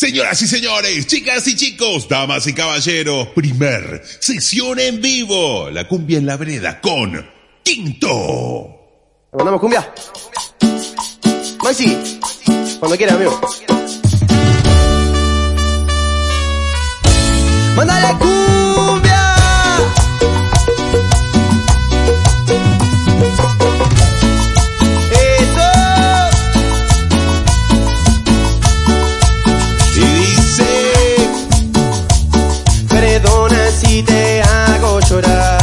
Señoras y señores, chicas y chicos, damas y caballeros, primer sesión en vivo, la cumbia en la vereda con Quinto. ¿Mandamos cumbia? Cuando quiera, amigo. Perdona si te hago llorar.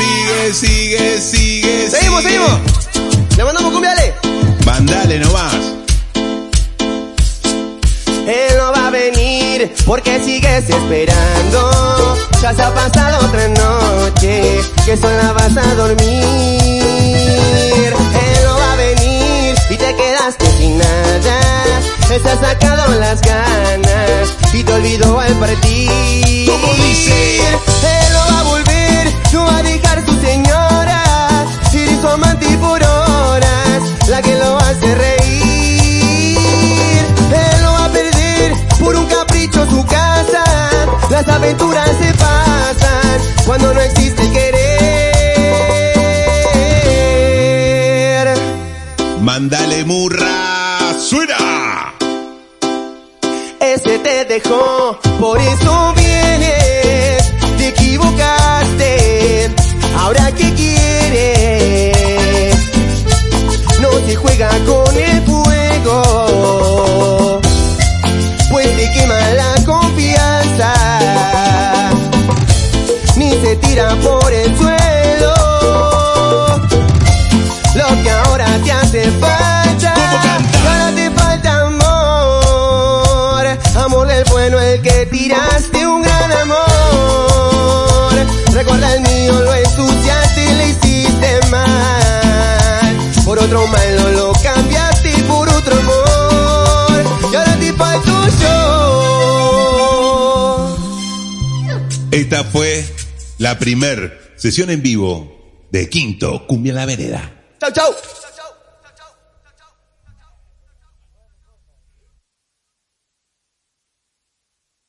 Sigue, sigue, sigue. Seguimos, sigue. seguimos. Le mandamos cumbia, Ale. Mandale nomás. Él no va a venir porque sigues esperando. Ya se ha pasado otra noche que sola vas a dormir. Él no va a venir y te quedaste sin nada. Él se ha sacado las ganas y te olvidó al partir. ¿Cómo dice? Él no va a volver, no va a dejar su casa. Las aventuras se pasan cuando no existe el querer. Mandale murra. Suena. Ese te dejó, por eso vienes, te equivocaste, ahora qué quieres, no se juega con el fuego, ni se tira por el suelo, lo que ahora te hace falta, ahora te falta amor, amor del bueno el que tiraste un gran amor, recuerda el mío lo ensuciaste y le hiciste mal, por otro malo lo cambiaste por otro amor, y ahora te falto yo. Esta fue la primer sesión en vivo de Quinto Cumbia en la Vereda. Chau, chau.